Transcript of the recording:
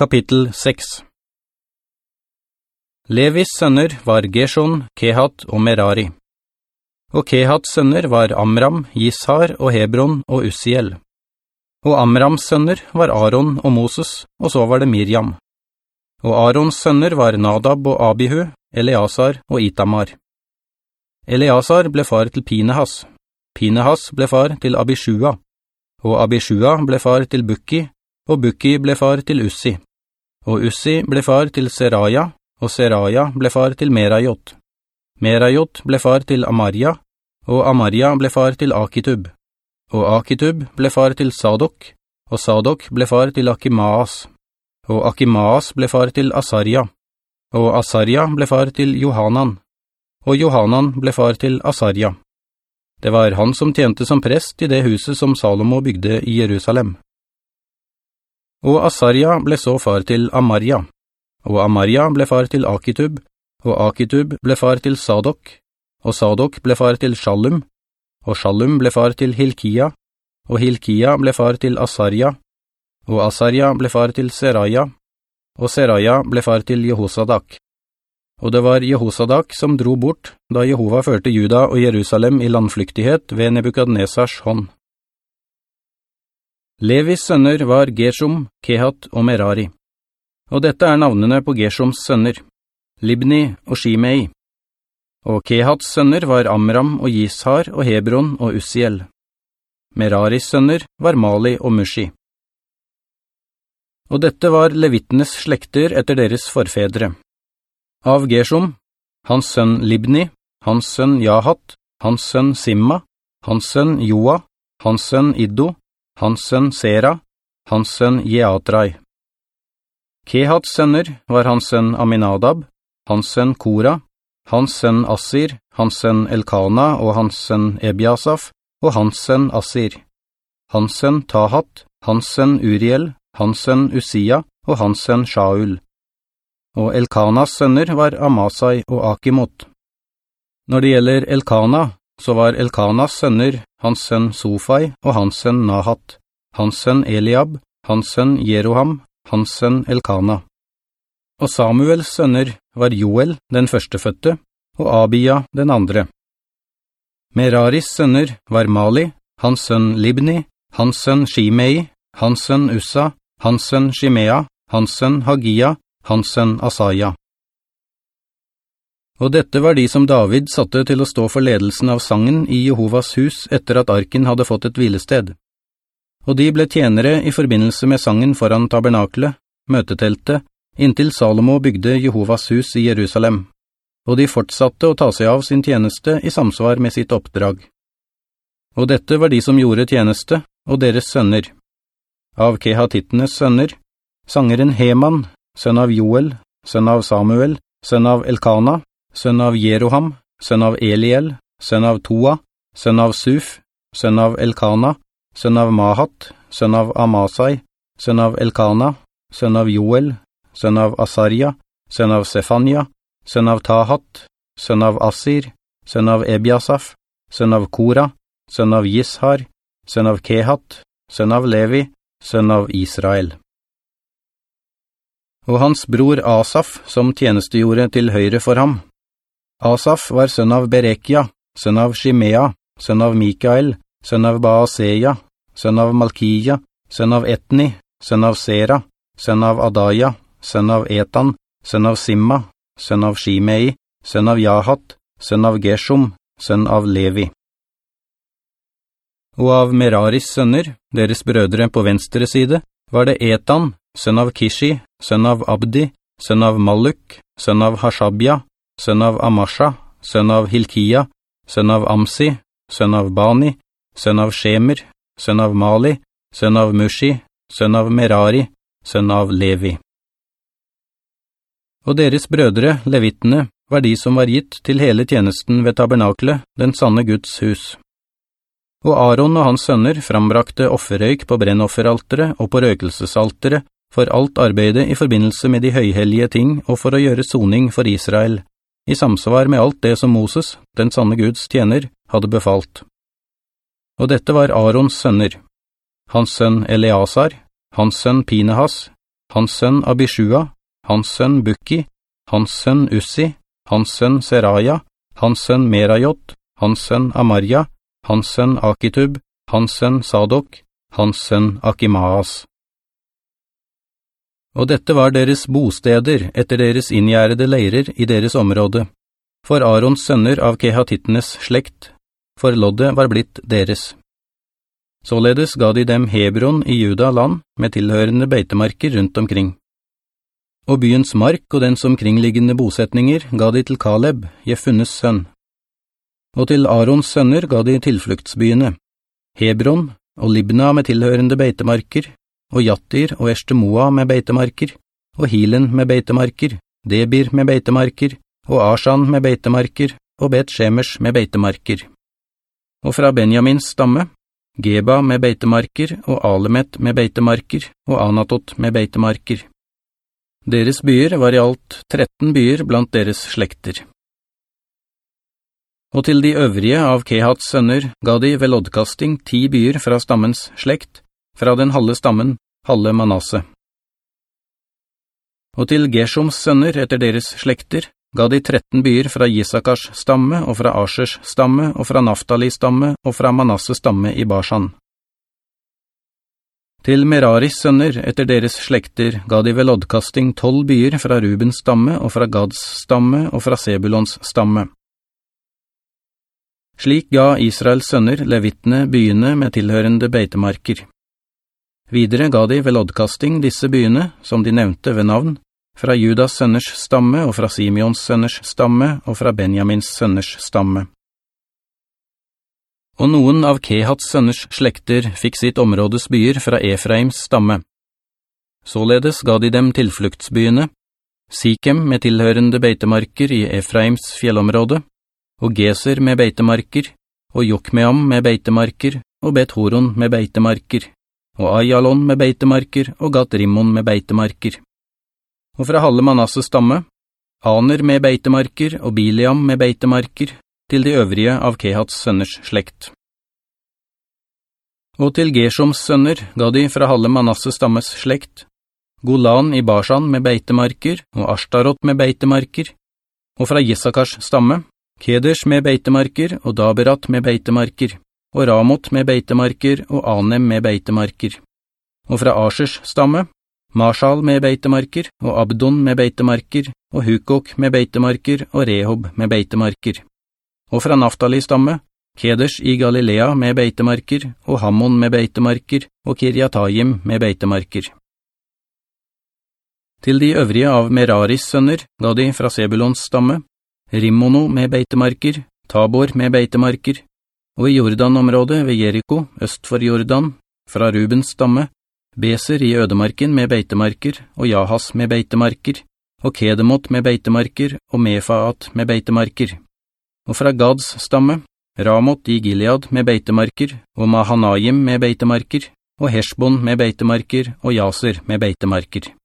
Kapittel 6 Levis sønner var Gershon, Kehat og Merari. Og Kehats sønner var Amram, Gishar og Hebron og Ussiel. Og Amrams sønner var Aaron og Moses, og så var det Miriam. Og Aarons sønner var Nadab og Abihu, Eleazar og Itamar. Eleazar ble far til Pinehas. Pinehas ble far til Abishua, og Abishua ble far til Bukki, og Bukki ble far til Ussi. Og Ussi ble far til Seraja, og Seraja ble far til Merajot. Merajot ble far til Amaria, og Amaria ble far til Akitub. Og Akitub ble far til Sadok, og Sadok ble far til Akimaas. Og Akimaas ble far til Asarja, og Asarja ble far til Johanan, og Johanan ble far til Asarja. Det var han som tjente som prest i det huset som Salomo bygde i Jerusalem. Og Asarja ble så far til Amaria, og Amaria ble far til Akitub, og Akitub ble far til Sadok, og Sadok ble far til Shallum, og Shallum ble far til Hilkia, og Hilkia ble far til Asarja, og Asarja ble far til Seraya, og Seraya ble far til Jehosadak. Og det var Jehosadak som dro bort da Jehova førte Juda og Jerusalem i landflyktighet ved Nebukadnesars hånd. Levis sønner var Gershom, Kehat og Merari. Og dette er navnene på Gershoms sønner, Libni og Shimei. Og Kehats sønner var Amram og Gishar og Hebron og Ussiel. Meraris sønner var Mali og Mushi. Og dette var levittenes slekter etter deres forfedre. Av Gershom, hans sønn Libni, hans sønn Jahat, hans sønn Simma, hans sønn Joa, hans sønn Iddo, hans sønn Sera, hans sønn Jeatrai. Kehats sønner var hans sønn Aminadab, hans sønn Kora, hans sønn Assir, hans sønn Elkana og hans sønn Ebiasaf, og hans sønn Assir. Hans sønn Tahat, hans sønn Uriel, hans sønn Usia og hans sønn Shaul. Og Elkanas sønner var Amasai og Akimot. Når det gjelder Elkana, så var Elkanas sønner hans sønn Sofai og hans sønn Nahat, hans sønn Eliab, hans sønn Jeroham, hans sønn Elkana. Og Samuels sønner var Joel, den førsteføtte, og Abia, den andre. Meraris sønner var Mali, hans sønn Libni, hans sønn Shimei, hans sønn Ussa, hans sønn Shimea, hans sønn Hagia, hans sønn Asaya. Og dette var de som David satte til å stå for ledelsen av sangen i Jehovas hus etter at arken hadde fått et hvilested. Og de ble tjenere i forbindelse med sangen foran tabernaklet, møteteltet, inntil Salomo bygde Jehovas hus i Jerusalem, og de fortsatte å ta seg av sin tjeneste i samsvar med sitt oppdrag. Og dette var de som gjorde tjeneste, og deres sønner. Av Kehatittenes sønner, sangeren Heman, sønn av Joel, sønn av Samuel, sønn av Elkana, sønn av Jeroham, sønn av Eliel, sønn av Toa, sønn av Suf, sønn av Elkana, sønn av Mahat, sønn av Amasai, sønn av Elkana, sønn av Joel, sønn av Asaria, sønn av Sefania, sønn av Tahat, sønn av Asir, sønn av Ebiasaf, sønn av Kora, sønn av Gishar, sønn av Kehat, sønn av Levi, sønn av Israel og hans bror Asaf som tjenestegjorde til høyre for ham. Asaf var sønn av Berekia, sønn av Shimea, sønn av Mikael, sønn av Baaseia, sønn av Malkia, sønn av Etni, sønn av Sera, sønn av Adaya, sønn av Etan, sønn av Simma, sønn av Shimei, sønn av Jahat, sønn av Geshom, sønn av Levi. Og av Meraris sønner, deres brødre på venstre side, var det Etan, sønn av Kishi, sønn av Abdi, sønn av Maluk, sønn av Hashabia, sønn av Amasha, sønn av Hilkia, sønn av Amsi, sønn av Bani, sønn av Shemer, sønn av Mali, sønn av Mushi, sønn av Merari, sønn av Levi. Og deres brødre, levittene, var de som var gitt til hele tjenesten ved tabernaklet, den sanne Guds hus. Og Aaron og hans sønner frambrakte offerøyk på brennofferaltere og på røkelsesaltere for alt arbeidet i forbindelse med de høyhellige ting og for å gjøre soning for Israel, i samsvar med alt det som Moses, den sanne Guds tjener, hadde befalt. Og dette var Arons sønner, hans sønn Eleazar, hans sønn Pinehas, hans sønn Abishua, hans sønn Bukki, hans sønn Ussi, hans sønn Seraya, hans sønn Merajot, hans sønn Amarja, hans sønn Akitub, hans sønn Sadok, hans sønn Akimaas. Og dette var deres bosteder etter deres inngjærede leirer i deres område, for Arons sønner av Kehatittenes slekt, for loddet var blitt deres. Således ga de dem Hebron i Juda land med tilhørende beitemarker rundt omkring. Og byens mark og dens omkringliggende bosetninger ga de til Kaleb, Jefunnes sønn. Og til Arons sønner ga de tilfluktsbyene, Hebron og Libna med tilhørende beitemarker, og Jattir og Eshtemoa med beitemarker, og Hilen med beitemarker, Debir med beitemarker, og Ashan med beitemarker, og Bet Shemers med beitemarker. Og fra Benjamins stamme, Geba med beitemarker, og Alemet med beitemarker, og Anatot med beitemarker. Deres byer var i alt 13 byer blant deres slekter. Og til de øvrige av Kehats sønner ga de ved loddkasting ti byer fra stammens slekt, fra den halve stammen, halve Manasse. Og til Geshoms sønner etter deres slekter ga de 13 byer fra Gisakars stamme og fra Asers stamme og fra Naftali stamme og fra Manasse stamme i Barsan. Til Meraris sønner etter deres slekter ga de ved loddkasting 12 byer fra Rubens stamme og fra Gads stamme og fra Sebulons stamme. Slik ga Israels sønner levittene byene med tilhørende beitemarker. Videre ga de ved loddkasting disse byene, som de nevnte ved navn, fra Judas sønners stamme og fra Simeons sønners stamme og fra Benjamins sønners stamme. Og noen av Kehats sønners slekter fikk sitt områdes byer fra Efraims stamme. Således ga de dem tilfluktsbyene, Sikem med tilhørende beitemarker i Efraims fjellområde, og Geser med beitemarker, og Jokmeam med beitemarker, og Bet-Horon med beitemarker, og Ayalon med beitemarker og Gat-Rimmon med beitemarker. Og fra halve Manasse stamme, Aner med beitemarker og Biliam med beitemarker, til de øvrige av Kehats sønners slekt. Og til Geshoms sønner ga de fra halve Manasse stammes slekt, Golan i Barsan med beitemarker og Ashtarot med beitemarker, og fra Jesakars stamme, Keders med beitemarker og Daberat med beitemarker og Ramot med beitemarker og Anem med beitemarker. Og fra Asers stamme, Marshal med beitemarker og Abdon med beitemarker og Hukok med beitemarker og Rehob med beitemarker. Og fra Naftali stamme, Keders i Galilea med beitemarker og Hammon med beitemarker og Kirjatayim med beitemarker. Til de øvrige av Meraris sønner ga de fra Sebulons stamme, Rimmono med beitemarker, Tabor med beitemarker, og i Jordan-området ved Jericho, øst for Jordan, fra Rubens stamme, Beser i ødemarken med beitemarker, og Jahas med beitemarker, og Kedemot med beitemarker, og Mefaat med beitemarker. Og fra Gads stamme, Ramot i Gilead med beitemarker, og Mahanaim med beitemarker, og Heshbon med beitemarker, og Jaser med beitemarker.